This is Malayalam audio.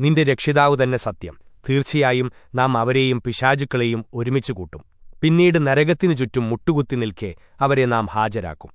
നിന്റെ രക്ഷിതാവ് തന്നെ സത്യം. തീർച്ചയായും നാം അവരെയും പിശാചുക്കളെയും ഒരുമിച്ചു കൂട്ടും. പിന്നീട് നരകത്തിനു ചുറ്റും മുട്ടുകുത്തി നിൽക്കെ അവരെ നാം ഹാജരാക്കും.